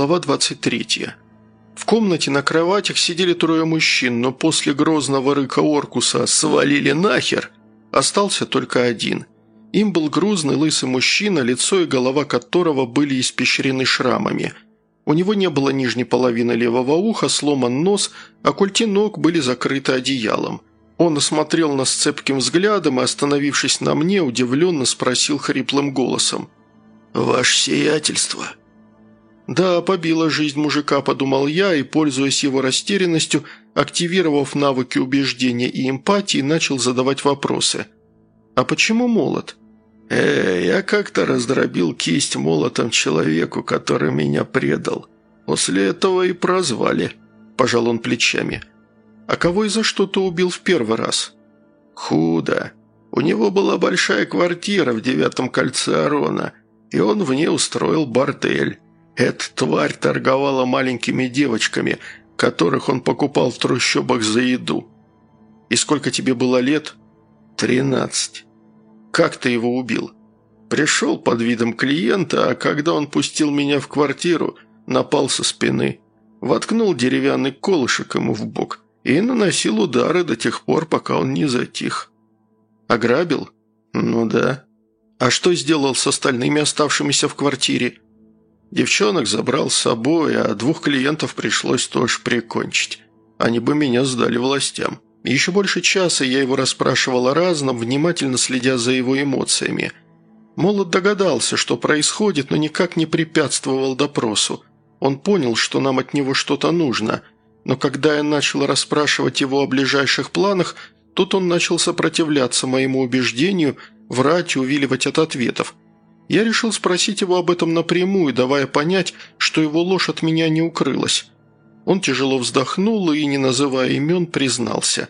Глава 23. В комнате на кроватях сидели трое мужчин, но после грозного рыка Оркуса «свалили нахер» остался только один. Им был грузный лысый мужчина, лицо и голова которого были испещрены шрамами. У него не было нижней половины левого уха, сломан нос, а культи ног были закрыты одеялом. Он осмотрел нас цепким взглядом и, остановившись на мне, удивленно спросил хриплым голосом. «Ваше сиятельство!» «Да, побила жизнь мужика», – подумал я, и, пользуясь его растерянностью, активировав навыки убеждения и эмпатии, начал задавать вопросы. «А почему молот?» «Э, я как-то раздробил кисть молотом человеку, который меня предал. После этого и прозвали», – пожал он плечами. «А кого и за что ты убил в первый раз?» «Худо. У него была большая квартира в девятом кольце Арона, и он в ней устроил бордель». Эта тварь торговала маленькими девочками, которых он покупал в трущобах за еду. И сколько тебе было лет? Тринадцать. Как ты его убил? Пришел под видом клиента, а когда он пустил меня в квартиру, напал со спины. Воткнул деревянный колышек ему в бок и наносил удары до тех пор, пока он не затих. Ограбил? Ну да. А что сделал с остальными оставшимися в квартире? Девчонок забрал с собой, а двух клиентов пришлось тоже прикончить. Они бы меня сдали властям. Еще больше часа я его расспрашивал о разном, внимательно следя за его эмоциями. Молот догадался, что происходит, но никак не препятствовал допросу. Он понял, что нам от него что-то нужно, но когда я начал расспрашивать его о ближайших планах, тут он начал сопротивляться моему убеждению, врать и увиливать от ответов – я решил спросить его об этом напрямую, давая понять, что его ложь от меня не укрылась. Он тяжело вздохнул и, не называя имен, признался.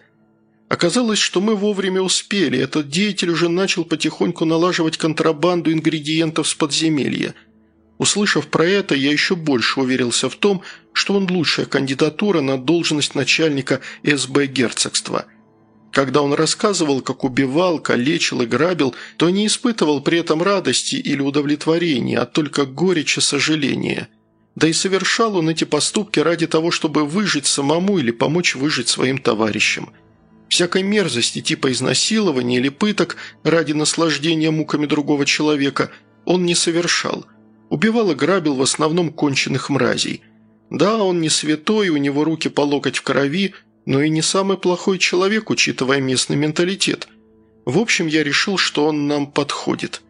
Оказалось, что мы вовремя успели, этот деятель уже начал потихоньку налаживать контрабанду ингредиентов с подземелья. Услышав про это, я еще больше уверился в том, что он лучшая кандидатура на должность начальника СБ герцогства – когда он рассказывал, как убивал, калечил и грабил, то не испытывал при этом радости или удовлетворения, а только горечь и сожаления. Да и совершал он эти поступки ради того, чтобы выжить самому или помочь выжить своим товарищам. Всякой мерзости типа изнасилования или пыток ради наслаждения муками другого человека он не совершал. Убивал и грабил в основном конченых мразей. Да, он не святой, у него руки по локоть в крови – но и не самый плохой человек, учитывая местный менталитет. В общем, я решил, что он нам подходит.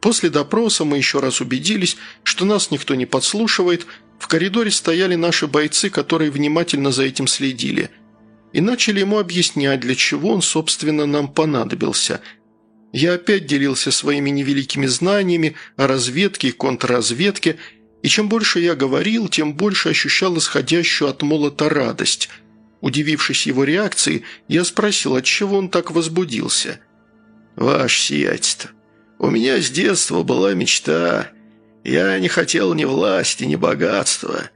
После допроса мы еще раз убедились, что нас никто не подслушивает, в коридоре стояли наши бойцы, которые внимательно за этим следили. И начали ему объяснять, для чего он, собственно, нам понадобился. Я опять делился своими невеликими знаниями о разведке и контрразведке, и чем больше я говорил, тем больше ощущал исходящую от молота радость – Удивившись его реакции, я спросил, от чего он так возбудился. «Ваше сиятельство, у меня с детства была мечта. Я не хотел ни власти, ни богатства.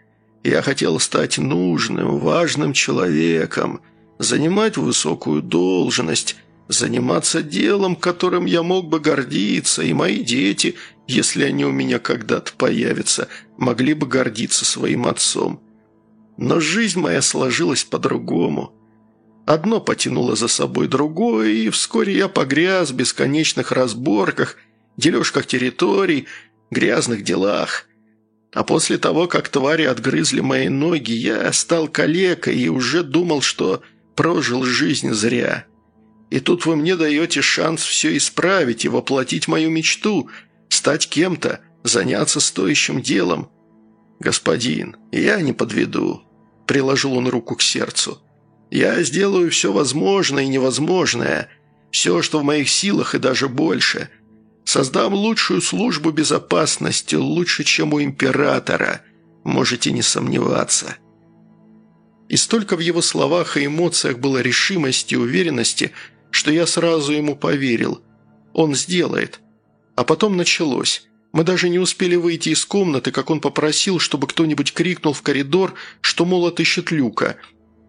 Я хотел стать нужным, важным человеком, занимать высокую должность, заниматься делом, которым я мог бы гордиться, и мои дети, если они у меня когда-то появятся, могли бы гордиться своим отцом». Но жизнь моя сложилась по-другому. Одно потянуло за собой другое, и вскоре я погряз в бесконечных разборках, дележках территорий, грязных делах. А после того, как твари отгрызли мои ноги, я стал калекой и уже думал, что прожил жизнь зря. И тут вы мне даете шанс все исправить и воплотить мою мечту, стать кем-то, заняться стоящим делом. «Господин, я не подведу», – приложил он руку к сердцу. «Я сделаю все возможное и невозможное, все, что в моих силах и даже больше. Создам лучшую службу безопасности, лучше, чем у императора. Можете не сомневаться». И столько в его словах и эмоциях было решимости и уверенности, что я сразу ему поверил. Он сделает. А потом началось. Мы даже не успели выйти из комнаты, как он попросил, чтобы кто-нибудь крикнул в коридор, что, мол, отыщет Люка.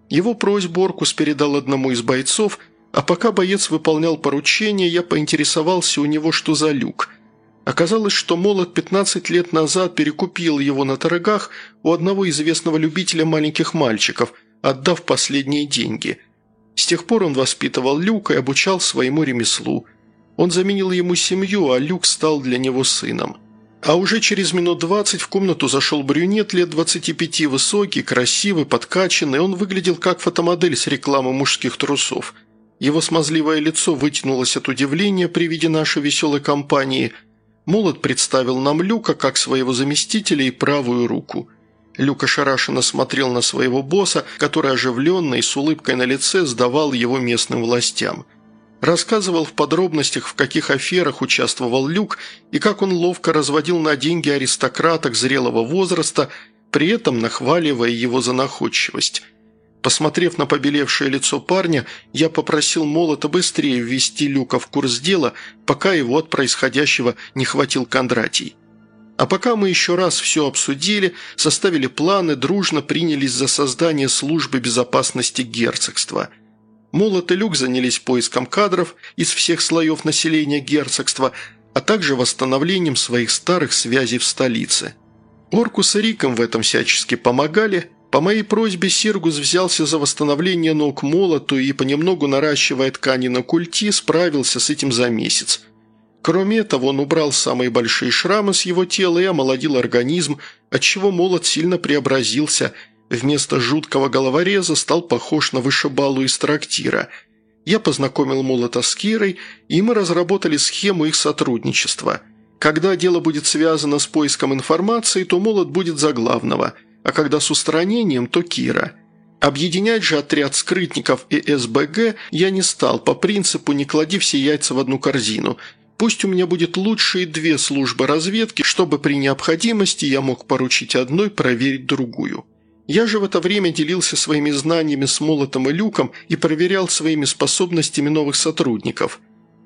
Его просьбу Оркус передал одному из бойцов, а пока боец выполнял поручение, я поинтересовался у него, что за люк. Оказалось, что молот 15 лет назад перекупил его на торгах у одного известного любителя маленьких мальчиков, отдав последние деньги. С тех пор он воспитывал Люка и обучал своему ремеслу. Он заменил ему семью, а Люк стал для него сыном. А уже через минут двадцать в комнату зашел брюнет лет 25, высокий, красивый, подкачанный. Он выглядел как фотомодель с рекламы мужских трусов. Его смазливое лицо вытянулось от удивления при виде нашей веселой компании. Молот представил нам Люка как своего заместителя и правую руку. Люк ошарашенно смотрел на своего босса, который оживленно и с улыбкой на лице сдавал его местным властям – Рассказывал в подробностях, в каких аферах участвовал Люк и как он ловко разводил на деньги аристократок зрелого возраста, при этом нахваливая его за находчивость. Посмотрев на побелевшее лицо парня, я попросил Молота быстрее ввести Люка в курс дела, пока его от происходящего не хватил Кондратий. А пока мы еще раз все обсудили, составили планы, дружно принялись за создание службы безопасности герцогства – Молот и Люк занялись поиском кадров из всех слоев населения герцогства, а также восстановлением своих старых связей в столице. Оркус и Риком в этом всячески помогали. По моей просьбе Сиргус взялся за восстановление ног молоту и, понемногу наращивая ткани на культи, справился с этим за месяц. Кроме этого, он убрал самые большие шрамы с его тела и омолодил организм, отчего молот сильно преобразился – Вместо жуткого головореза стал похож на вышибалу из трактира. Я познакомил Молота с Кирой, и мы разработали схему их сотрудничества. Когда дело будет связано с поиском информации, то Молот будет за главного, а когда с устранением, то Кира. Объединять же отряд скрытников и СБГ я не стал, по принципу «не клади все яйца в одну корзину», Пусть у меня будет лучшие две службы разведки, чтобы при необходимости я мог поручить одной проверить другую. Я же в это время делился своими знаниями с Молотом и Люком и проверял своими способностями новых сотрудников.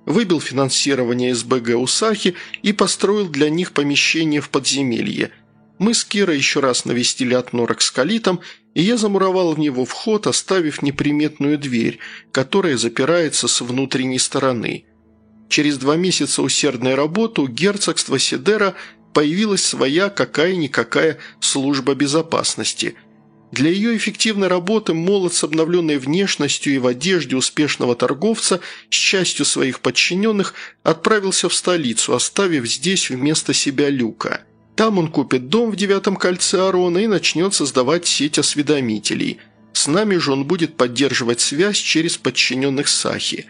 Выбил финансирование СБГ Усахи и построил для них помещение в подземелье. Мы с Кирой еще раз навестили отнорок с калитом, и я замуровал в него вход, оставив неприметную дверь, которая запирается с внутренней стороны. Через два месяца усердной работы у герцогства Сидера появилась своя какая-никакая служба безопасности – для ее эффективной работы молот с обновленной внешностью и в одежде успешного торговца с частью своих подчиненных отправился в столицу, оставив здесь вместо себя люка. Там он купит дом в девятом кольце Арона и начнет создавать сеть осведомителей. С нами же он будет поддерживать связь через подчиненных Сахи.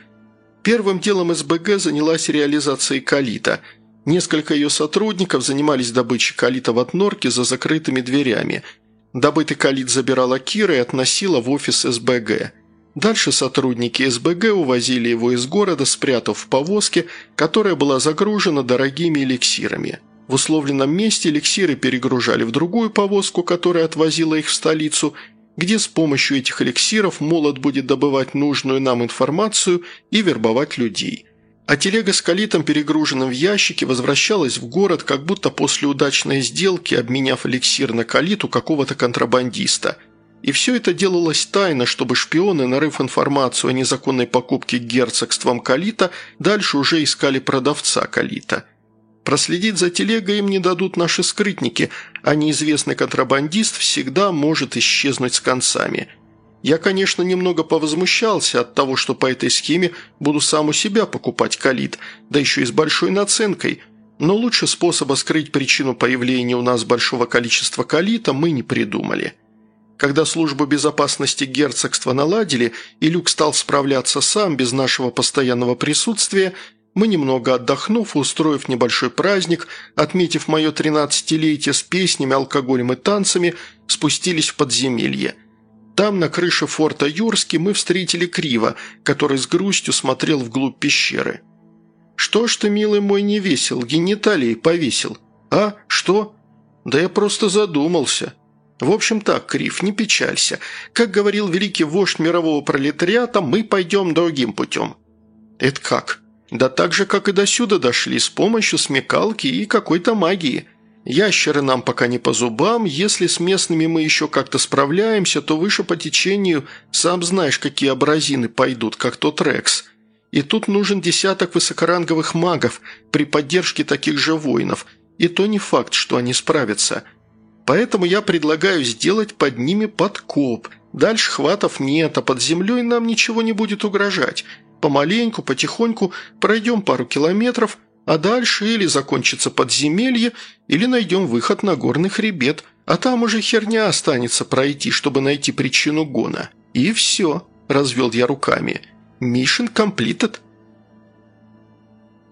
Первым делом СБГ занялась реализацией калита. Несколько ее сотрудников занимались добычей калита в отнорке за закрытыми дверями – Добытый калит забирала Кира и относила в офис СБГ. Дальше сотрудники СБГ увозили его из города, спрятав в повозке, которая была загружена дорогими эликсирами. В условленном месте эликсиры перегружали в другую повозку, которая отвозила их в столицу, где с помощью этих эликсиров молот будет добывать нужную нам информацию и вербовать людей а телега с калитом, перегруженным в ящике, возвращалась в город, как будто после удачной сделки, обменяв эликсир на калит у какого-то контрабандиста. И все это делалось тайно, чтобы шпионы, нарыв информацию о незаконной покупке герцогством калита, дальше уже искали продавца калита. Проследить за телегой им не дадут наши скрытники, а неизвестный контрабандист всегда может исчезнуть с концами – я, конечно, немного повозмущался от того, что по этой схеме буду сам у себя покупать калит, да еще и с большой наценкой, но лучше способа скрыть причину появления у нас большого количества калита мы не придумали. Когда службу безопасности герцогства наладили, и Люк стал справляться сам без нашего постоянного присутствия, мы, немного отдохнув и устроив небольшой праздник, отметив мое тринадцатилетие с песнями, алкоголем и танцами, спустились в подземелье – там, на крыше форта Юрски, мы встретили Крива, который с грустью смотрел вглубь пещеры. «Что ж ты, милый мой, не весел, гениталии повесил?» «А? Что?» «Да я просто задумался». «В общем так, Крив, не печалься. Как говорил великий вождь мирового пролетариата, мы пойдем другим путем». «Это как?» «Да так же, как и до сюда дошли, с помощью смекалки и какой-то магии». Ящеры нам пока не по зубам, если с местными мы еще как-то справляемся, то выше по течению, сам знаешь, какие абразины пойдут, как тот Рекс. И тут нужен десяток высокоранговых магов при поддержке таких же воинов, и то не факт, что они справятся. Поэтому я предлагаю сделать под ними подкоп. Дальше хватов нет, а под землей нам ничего не будет угрожать. Помаленьку, потихоньку пройдем пару километров, а дальше или закончится подземелье, или найдем выход на горный хребет, а там уже херня останется пройти, чтобы найти причину гона. И все», – развел я руками – «Mission completed».